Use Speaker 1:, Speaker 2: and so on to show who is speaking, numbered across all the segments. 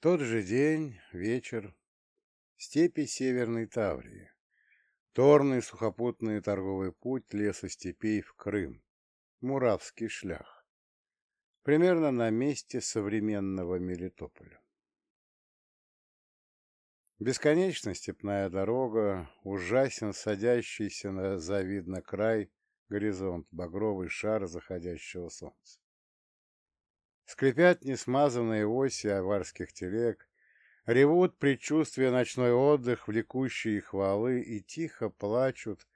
Speaker 1: Тот же день, вечер, степи Северной Таврии. Торный сухопутный торговый путь лесостепей в Крым. Муравский шлях. Примерно на месте современного Мелитополя. Бесконечная степная дорога, ужасен садящийся на завидно край горизонт, багровый шар заходящего солнца. Скрипят несмазанные оси аварских телег, ревут предчувствия ночной отдых, влекущие хвалы, и тихо плачут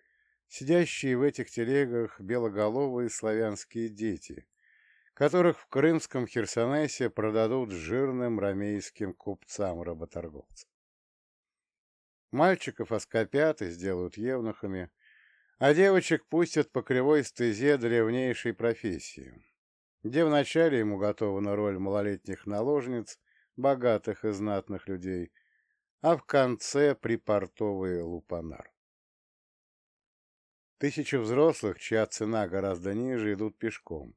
Speaker 1: сидящие в этих телегах белоголовые славянские дети, которых в крымском Херсонесе продадут жирным ромейским купцам-работорговцам. Мальчиков оскопят и сделают евнухами, а девочек пустят по кривой стезе древнейшей профессии, где вначале ему готована роль малолетних наложниц, богатых и знатных людей, а в конце припортовый лупанар. Тысячи взрослых, чья цена гораздо ниже, идут пешком,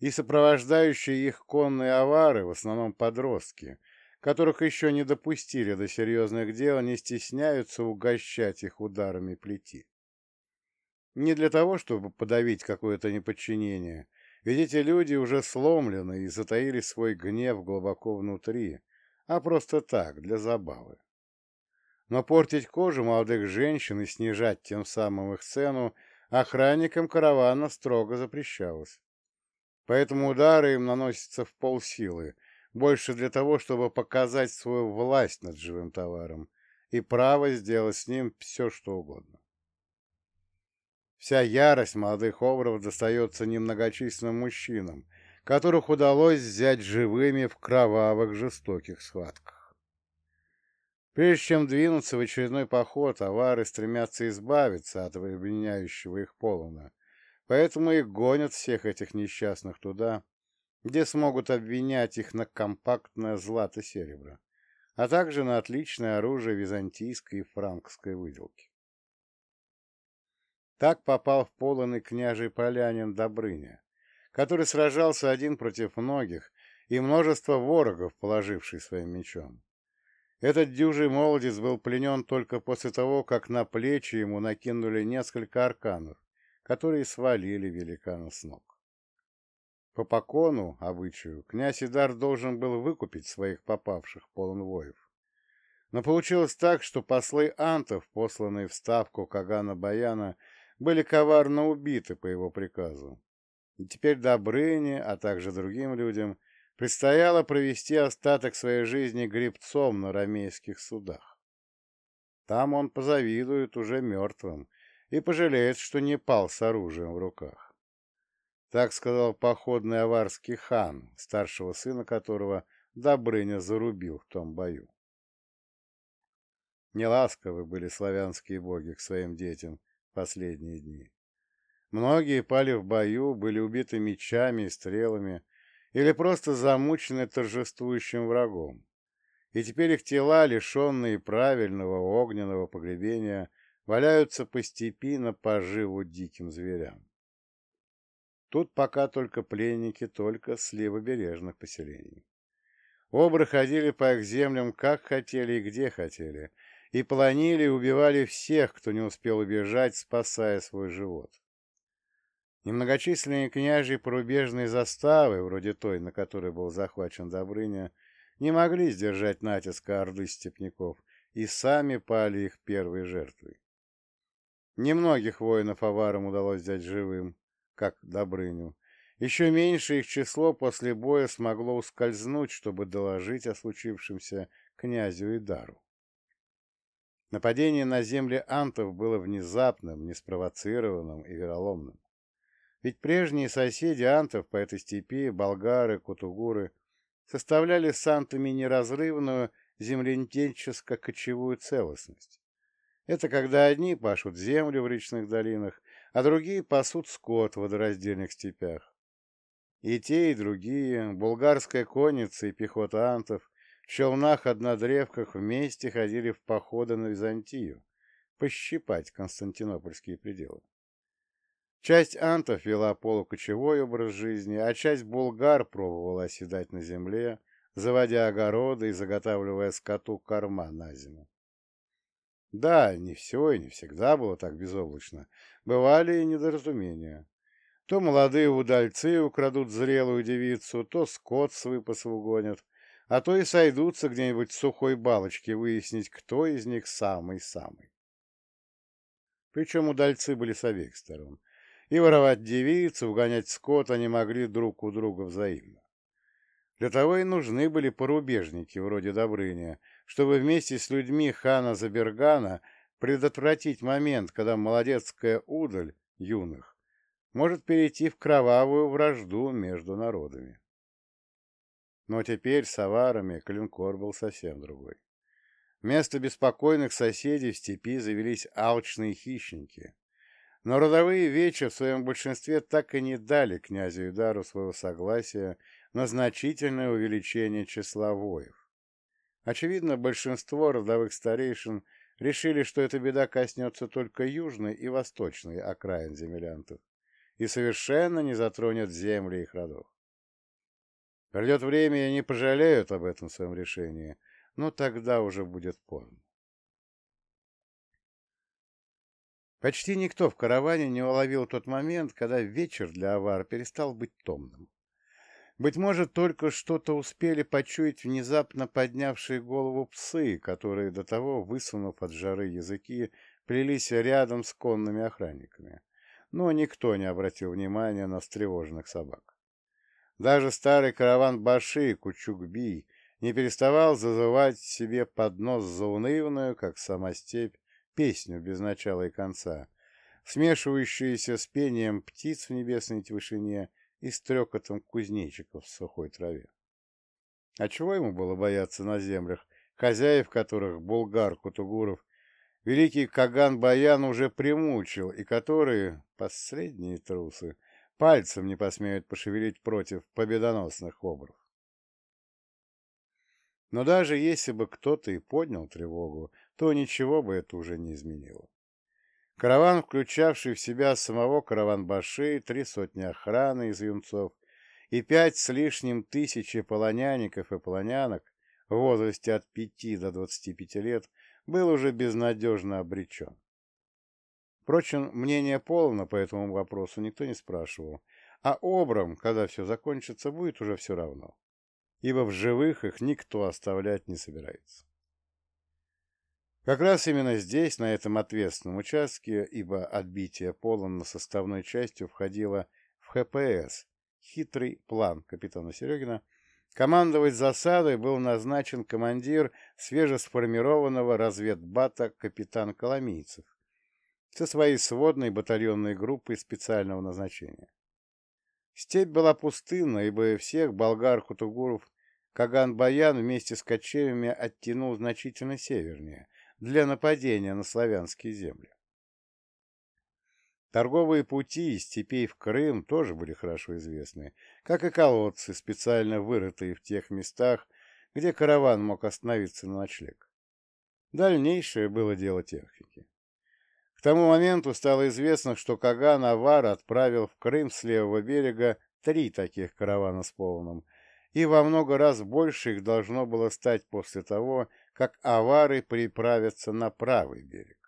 Speaker 1: и сопровождающие их конные авары, в основном подростки, которых еще не допустили до серьезных дел, не стесняются угощать их ударами плети. Не для того, чтобы подавить какое-то неподчинение, ведь эти люди уже сломлены и затаили свой гнев глубоко внутри, а просто так, для забавы. Но портить кожу молодых женщин и снижать тем самым их цену охранникам каравана строго запрещалось. Поэтому удары им наносятся в полсилы, больше для того, чтобы показать свою власть над живым товаром и право сделать с ним все, что угодно. Вся ярость молодых обров достается немногочисленным мужчинам, которых удалось взять живыми в кровавых жестоких схватках. Прежде чем двинуться в очередной поход, авары стремятся избавиться от объединяющего их полона, поэтому и гонят всех этих несчастных туда, где смогут обвинять их на компактное злато-серебро, а также на отличное оружие византийской и франкской выделки. Так попал в полоны княжий полянин Добрыня, который сражался один против многих и множество ворогов, положивший своим мечом. Этот дюжий молодец был пленен только после того, как на плечи ему накинули несколько арканов, которые свалили великана с ног. По покону, обычаю, князь Идар должен был выкупить своих попавших полон воев. Но получилось так, что послы антов, посланные в ставку Кагана Баяна, были коварно убиты по его приказу. И теперь Добрыне, а также другим людям, предстояло провести остаток своей жизни гребцом на рамейских судах. Там он позавидует уже мертвым и пожалеет, что не пал с оружием в руках. Так сказал походный аварский хан, старшего сына которого Добрыня зарубил в том бою. Неласковы были славянские боги к своим детям последние дни. Многие пали в бою, были убиты мечами и стрелами, или просто замучены торжествующим врагом. И теперь их тела, лишенные правильного огненного погребения, валяются по степи на поживу диким зверям. Тут пока только пленники, только с левобережных поселений. Обры ходили по их землям как хотели и где хотели, и планили и убивали всех, кто не успел убежать, спасая свой живот. Немногочисленные княжьи порубежные заставы, вроде той, на которой был захвачен Добрыня, не могли сдержать натиска орды степняков, и сами пали их первой жертвой. Немногих воинов аварам удалось взять живым, как Добрыню. Еще меньше их число после боя смогло ускользнуть, чтобы доложить о случившемся князю Идару. Нападение на земли антов было внезапным, неспровоцированным и вероломным. Ведь прежние соседи антов по этой степи, болгары, кутугуры, составляли с антами неразрывную земледельческо-кочевую целостность. Это когда одни пашут землю в речных долинах, а другие пасут скот в водораздельных степях. И те, и другие, булгарская конница и пехота антов, челнах-однодревках вместе ходили в походы на Византию, пощипать константинопольские пределы. Часть антов вела полукочевой образ жизни, а часть булгар пробовала оседать на земле, заводя огороды и заготавливая скоту корма на зиму. Да, не все и не всегда было так безоблачно. Бывали и недоразумения. То молодые удальцы украдут зрелую девицу, то скот с выпаса угонят, а то и сойдутся где-нибудь в сухой балочке выяснить, кто из них самый-самый. Причем удальцы были с обеих сторон. И воровать девицу, угонять скот они могли друг у друга взаимно. Для того и нужны были порубежники, вроде Добрыня, чтобы вместе с людьми хана Забергана предотвратить момент, когда молодецкая удаль юных может перейти в кровавую вражду между народами. Но теперь с аварами клинкор был совсем другой. Вместо беспокойных соседей в степи завелись алчные хищники. Но родовые вечи в своем большинстве так и не дали князю Идару своего согласия на значительное увеличение числа воев. Очевидно, большинство родовых старейшин решили, что эта беда коснется только южной и восточной окраин землянтов и совершенно не затронет земли их родов. Придет время, и они пожалеют об этом своем решении, но тогда уже будет поздно. Почти никто в караване не уловил тот момент, когда вечер для авар перестал быть томным. Быть может, только что-то успели почуять внезапно поднявшие голову псы, которые до того, высунув от жары языки, плелись рядом с конными охранниками. Но никто не обратил внимания на встревоженных собак. Даже старый караван Баши Кучукби не переставал зазывать себе под нос заунывную, как сама степь, песню без начала и конца, смешивающуюся с пением птиц в небесной вышине и стрекотом кузнечиков в сухой траве. А чего ему было бояться на землях, хозяев которых Булгар Кутугуров великий Каган-Баян уже примучил, и которые, последние трусы, пальцем не посмеют пошевелить против победоносных обров. Но даже если бы кто-то и поднял тревогу, то ничего бы это уже не изменило. Караван, включавший в себя самого караван-баши, три сотни охраны из юнцов и пять с лишним тысячи полоняников и полонянок в возрасте от пяти до двадцати пяти лет, был уже безнадежно обречен. Впрочем, мнение полно по этому вопросу никто не спрашивал, а обрам, когда все закончится, будет уже все равно. Ибо в живых их никто оставлять не собирается. Как раз именно здесь, на этом ответственном участке, ибо отбитие Полона составной частью входило в ХПС, хитрый план капитана Серегина, командовать засадой был назначен командир свежесформированного разведбата капитан Коломийцев со своей сводной батальонной группой специального назначения. Степь была пустынна, ибо всех болгар-хутугуров Каган-Баян вместе с кочевьями оттянул значительно севернее, для нападения на славянские земли. Торговые пути из степей в Крым тоже были хорошо известны, как и колодцы, специально вырытые в тех местах, где караван мог остановиться на ночлег. Дальнейшее было дело техники. К тому моменту стало известно, что Каган Авар отправил в Крым с левого берега три таких каравана с полным, и во много раз больше их должно было стать после того, как авары приправятся на правый берег.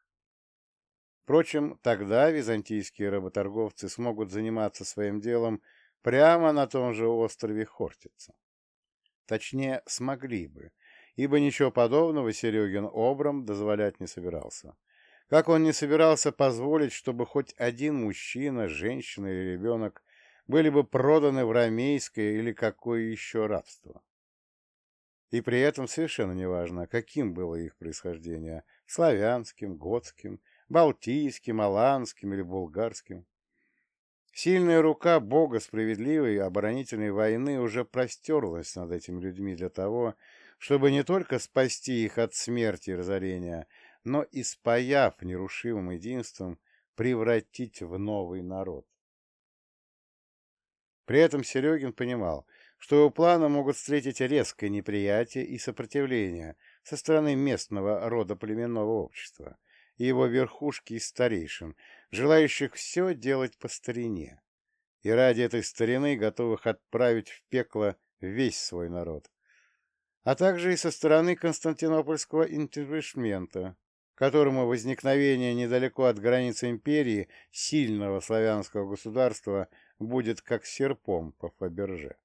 Speaker 1: Впрочем, тогда византийские работорговцы смогут заниматься своим делом прямо на том же острове Хортица. Точнее, смогли бы, ибо ничего подобного Серегин обрам дозволять не собирался. Как он не собирался позволить, чтобы хоть один мужчина, женщина или ребенок были бы проданы в рамейское или какое еще рабство. И при этом совершенно неважно, каким было их происхождение – славянским, готским, балтийским, аланским или булгарским. Сильная рука Бога справедливой оборонительной войны уже простерлась над этими людьми для того, чтобы не только спасти их от смерти и разорения, но и, спаяв нерушимым единством, превратить в новый народ. При этом Серегин понимал, что его планы могут встретить резкое неприятие и сопротивление со стороны местного рода племенного общества и его верхушки и старейшин, желающих все делать по старине, и ради этой старины готовых отправить в пекло весь свой народ, а также и со стороны Константинопольского интервишмента, которому возникновение недалеко от границы империи сильного славянского государства будет как серпом по Фаберже.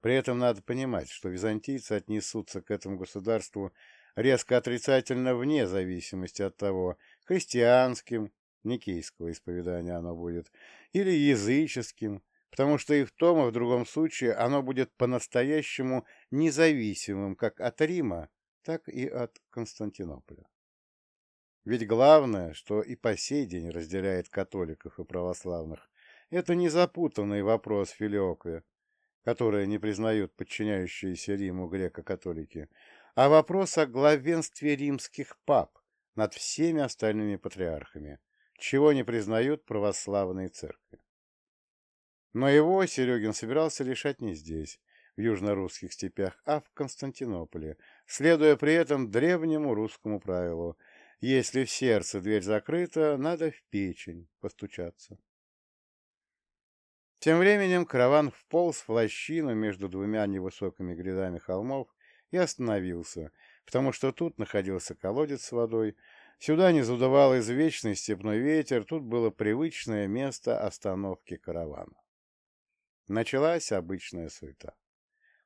Speaker 1: При этом надо понимать, что византийцы отнесутся к этому государству резко отрицательно вне зависимости от того, христианским, никейского исповедания оно будет, или языческим, потому что и в том, и в другом случае оно будет по-настоящему независимым как от Рима, так и от Константинополя. Ведь главное, что и по сей день разделяет католиков и православных, это не запутанный вопрос филиоквия, которые не признают подчиняющиеся Риму греко-католики, а вопрос о главенстве римских пап над всеми остальными патриархами, чего не признают православные церкви. Но его Серегин собирался решать не здесь, в южно-русских степях, а в Константинополе, следуя при этом древнему русскому правилу «если в сердце дверь закрыта, надо в печень постучаться». Тем временем караван вполз в лощину между двумя невысокими грядами холмов и остановился, потому что тут находился колодец с водой, сюда не задувал извечный степной ветер, тут было привычное место остановки каравана. Началась обычная суета.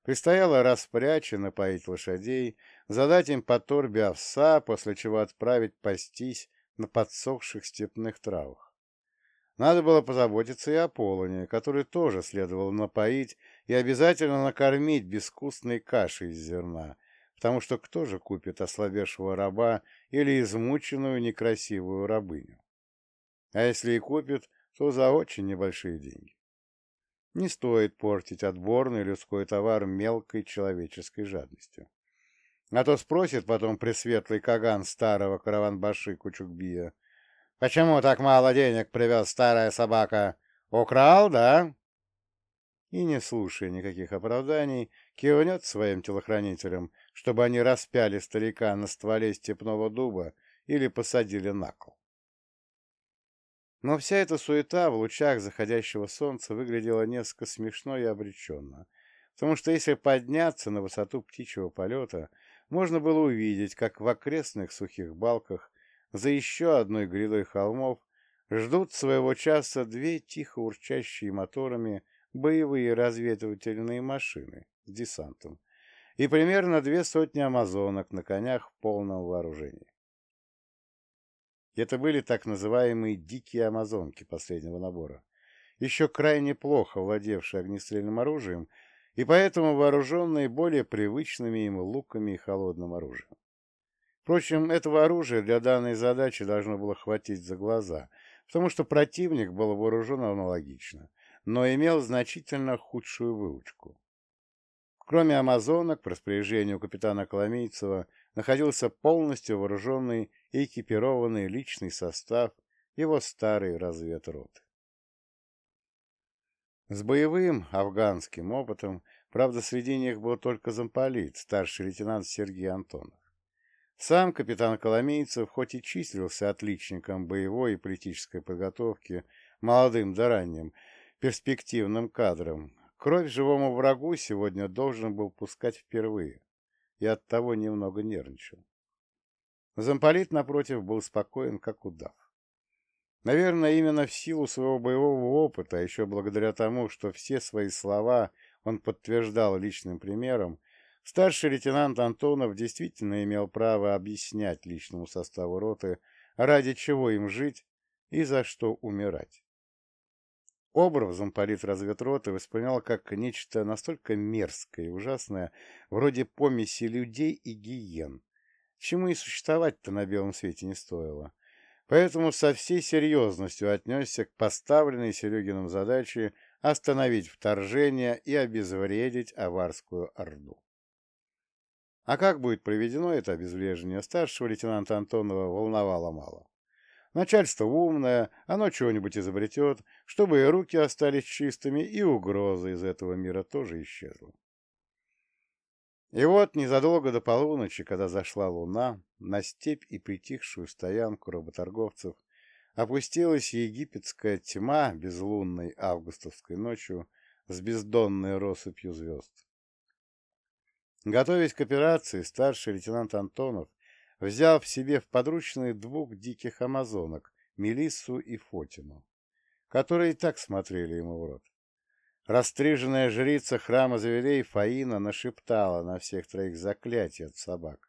Speaker 1: Предстояло распрячь и напоить лошадей, задать им по торбе овса, после чего отправить пастись на подсохших степных травах. Надо было позаботиться и о полоне, который тоже следовало напоить и обязательно накормить безвкусной кашей из зерна, потому что кто же купит ослабевшего раба или измученную некрасивую рабыню? А если и купит, то за очень небольшие деньги. Не стоит портить отборный людской товар мелкой человеческой жадностью. А то спросит потом пресветлый Каган старого караванбаши Кучукбия, «Почему так мало денег привез старая собака? Украл, да?» И, не слушая никаких оправданий, кивнет своим телохранителям, чтобы они распяли старика на стволе степного дуба или посадили на кол. Но вся эта суета в лучах заходящего солнца выглядела несколько смешно и обреченно, потому что если подняться на высоту птичьего полета, можно было увидеть, как в окрестных сухих балках за еще одной грядой холмов ждут своего часа две тихо урчащие моторами боевые разведывательные машины с десантом и примерно две сотни амазонок на конях в полном вооружении. Это были так называемые «дикие амазонки» последнего набора, еще крайне плохо владевшие огнестрельным оружием и поэтому вооруженные более привычными им луками и холодным оружием. Впрочем, этого оружия для данной задачи должно было хватить за глаза, потому что противник был вооружен аналогично, но имел значительно худшую выучку. Кроме амазонок, по распоряжению капитана Коломейцева находился полностью вооруженный и экипированный личный состав его старой разведроты. С боевым афганским опытом, правда, среди них был только замполит, старший лейтенант Сергей Антонов. Сам капитан Коломейцев, хоть и числился отличником боевой и политической подготовки, молодым да ранним, перспективным кадром, кровь живому врагу сегодня должен был пускать впервые, и оттого немного нервничал. Замполит, напротив, был спокоен, как удав. Наверное, именно в силу своего боевого опыта, а еще благодаря тому, что все свои слова он подтверждал личным примером, старший лейтенант Антонов действительно имел право объяснять личному составу роты, ради чего им жить и за что умирать. Образ замполит разведроты воспринял как нечто настолько мерзкое и ужасное, вроде помеси людей и гиен, чему и существовать-то на белом свете не стоило. Поэтому со всей серьезностью отнесся к поставленной Серегиным задаче остановить вторжение и обезвредить аварскую орду. А как будет проведено это обезвреживание, старшего лейтенанта Антонова волновало мало. Начальство умное, оно чего-нибудь изобретет, чтобы и руки остались чистыми, и угроза из этого мира тоже исчезла. И вот незадолго до полуночи, когда зашла луна, на степь и притихшую стоянку работорговцев опустилась египетская тьма безлунной августовской ночью с бездонной россыпью звезд. Готовясь к операции, старший лейтенант Антонов взял в себе в подручные двух диких амазонок, Мелиссу и Фотину, которые и так смотрели ему в рот. Растриженная жрица храма Завелей Фаина нашептала на всех троих заклятия от собак,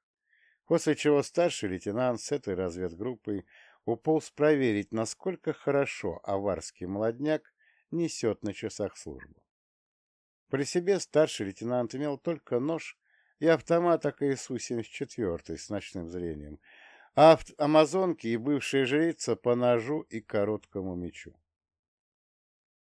Speaker 1: после чего старший лейтенант с этой разведгруппой уполз проверить, насколько хорошо аварский молодняк несет на часах службу. При себе старший лейтенант имел только нож и автомат АКСУ-74 с ночным зрением, а амазонки и бывшая жрица по ножу и короткому мечу.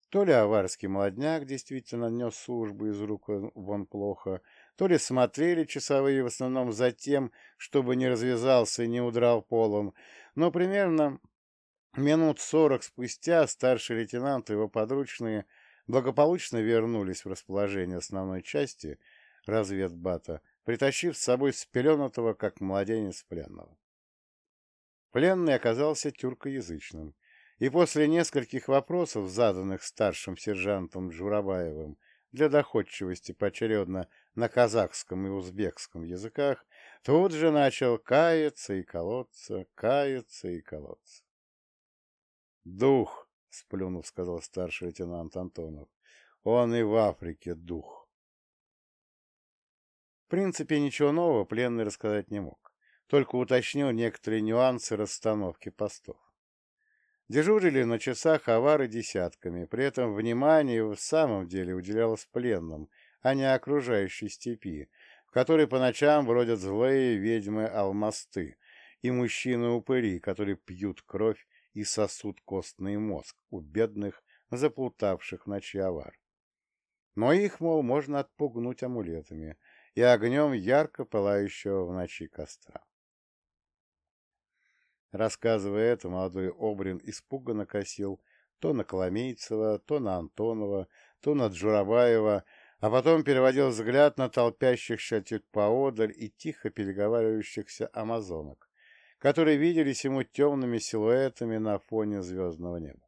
Speaker 1: То ли аварский молодняк действительно нес службу из рук вон плохо, то ли смотрели часовые в основном за тем, чтобы не развязался и не удрал полон, но примерно минут сорок спустя старший лейтенант и его подручные благополучно вернулись в расположение основной части разведбата, притащив с собой спеленутого, как младенец пленного. Пленный оказался тюркоязычным, и после нескольких вопросов, заданных старшим сержантом Джурабаевым, для доходчивости поочередно на казахском и узбекском языках, тут же начал каяться и колоться, каяться и колоться. «Дух!» — сплюнув, сказал старший лейтенант Антонов. «Он и в Африке дух!» В принципе, ничего нового пленный рассказать не мог, только уточнил некоторые нюансы расстановки постов. Дежурили на часах авары десятками, при этом внимание в самом деле уделялось пленным, а не окружающей степи, в которой по ночам бродят злые ведьмы-алмасты и мужчины-упыри, которые пьют кровь и сосут костный мозг у бедных, заплутавших ночи авар. Но их, мол, можно отпугнуть амулетами и огнем ярко пылающего в ночи костра. Рассказывая это, молодой Обрин испуганно косил то на Коломейцева, то на Антонова, то на Джурабаева, а потом переводил взгляд на толпящихся чуть поодаль и тихо переговаривающихся амазонок, которые виделись ему темными силуэтами на фоне звездного неба.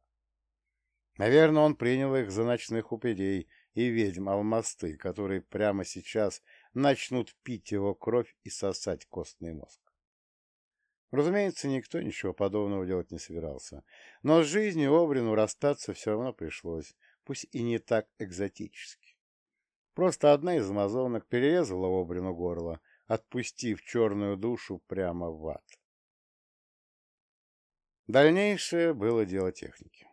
Speaker 1: Наверное, он принял их за ночных упырей и ведьм алмасты, которые прямо сейчас начнут пить его кровь и сосать костный мозг. Разумеется, никто ничего подобного делать не собирался. Но с жизнью Обрину расстаться все равно пришлось, пусть и не так экзотически. Просто одна из амазонок перерезала Обрину горло, отпустив черную душу прямо в ад. Дальнейшее было дело техники.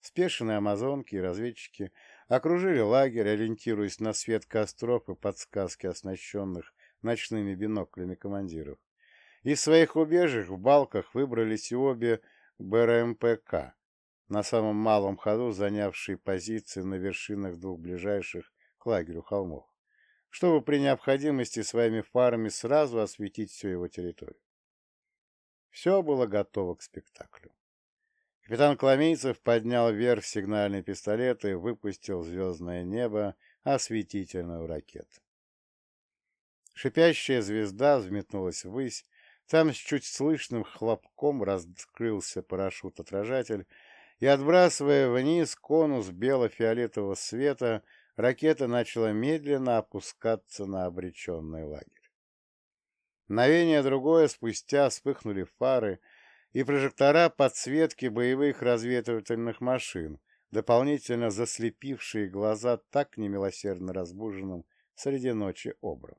Speaker 1: Спешенные амазонки и разведчики окружили лагерь, ориентируясь на свет костров и подсказки оснащенных ночными биноклями командиров. Из своих убежищ в балках выбрались и обе БРМПК, на самом малом ходу занявшие позиции на вершинах двух ближайших к лагерю холмов, чтобы при необходимости своими фарами сразу осветить всю его территорию. Все было готово к спектаклю. Капитан Коломейцев поднял вверх сигнальный пистолет и выпустил в звездное небо осветительную ракету. Шипящая звезда взметнулась ввысь, там с чуть слышным хлопком раскрылся парашют-отражатель, и, отбрасывая вниз конус бело-фиолетового света, ракета начала медленно опускаться на обреченный лагерь. Мгновение другое спустя вспыхнули фары и прожектора подсветки боевых разведывательных машин, дополнительно заслепившие глаза так немилосердно разбуженным среди ночи обрам.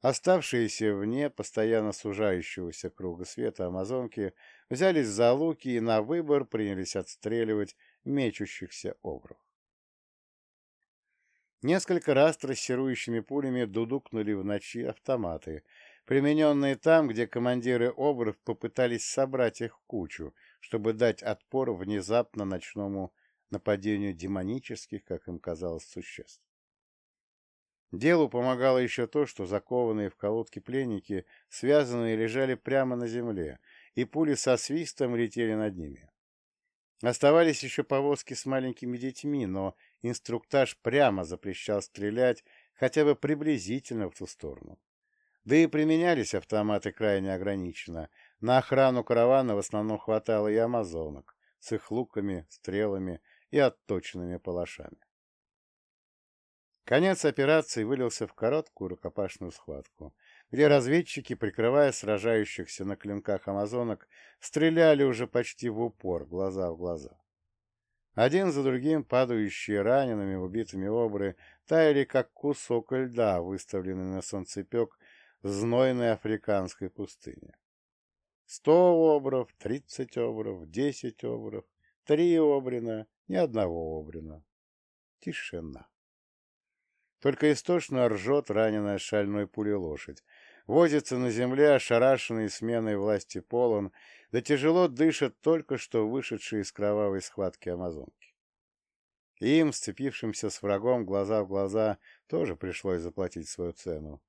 Speaker 1: Оставшиеся вне постоянно сужающегося круга света амазонки взялись за луки и на выбор принялись отстреливать мечущихся обров. Несколько раз трассирующими пулями дудукнули в ночи автоматы, примененные там, где командиры обров попытались собрать их в кучу, чтобы дать отпор внезапно ночному нападению демонических, как им казалось, существ. Делу помогало еще то, что закованные в колодки пленники, связанные, лежали прямо на земле, и пули со свистом летели над ними. Оставались еще повозки с маленькими детьми, но инструктаж прямо запрещал стрелять хотя бы приблизительно в ту сторону. Да и применялись автоматы крайне ограниченно. На охрану каравана в основном хватало и амазонок с их луками, стрелами и отточенными палашами. Конец операции вылился в короткую рукопашную схватку, где разведчики, прикрывая сражающихся на клинках амазонок, стреляли уже почти в упор, глаза в глаза. Один за другим падающие ранеными, убитыми обры таяли, как кусок льда, выставленный на солнцепек знойной африканской пустыне. Сто обров, тридцать обров, десять обров, три обрина, ни одного обрина. Тишина. Только истошно ржет раненая шальной пулей лошадь. Возится на земле, ошарашенный сменой власти полон, да тяжело дышат только что вышедшие из кровавой схватки амазонки. Им, сцепившимся с врагом глаза в глаза, тоже пришлось заплатить свою цену.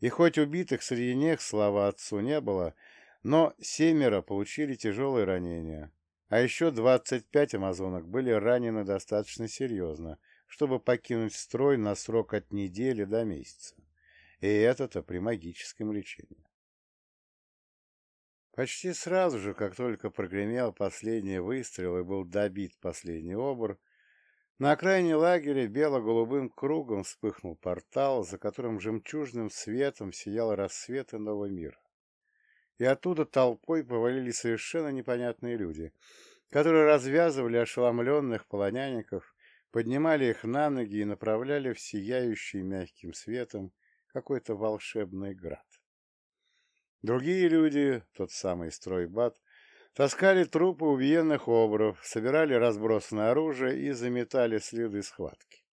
Speaker 1: И хоть убитых среди них, слава отцу, не было, но семеро получили тяжелые ранения, а еще двадцать пять амазонок были ранены достаточно серьезно, чтобы покинуть строй на срок от недели до месяца. И это-то при магическом лечении. Почти сразу же, как только прогремел последний выстрел и был добит последний обор, на окраине лагеря бело-голубым кругом вспыхнул портал, за которым жемчужным светом сиял рассвет иного мира. И оттуда толпой повалили совершенно непонятные люди, которые развязывали ошеломленных полонянников поднимали их на ноги и направляли в сияющий мягким светом какой-то волшебный град. Другие люди, тот самый стройбат, таскали трупы убиенных обров, собирали разбросанное оружие и заметали следы схватки.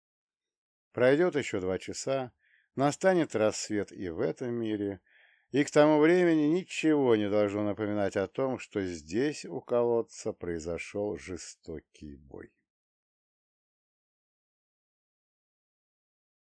Speaker 1: Пройдет еще два часа, настанет рассвет и в этом мире, и к тому времени ничего не должно напоминать о том, что здесь у колодца произошел жестокий бой.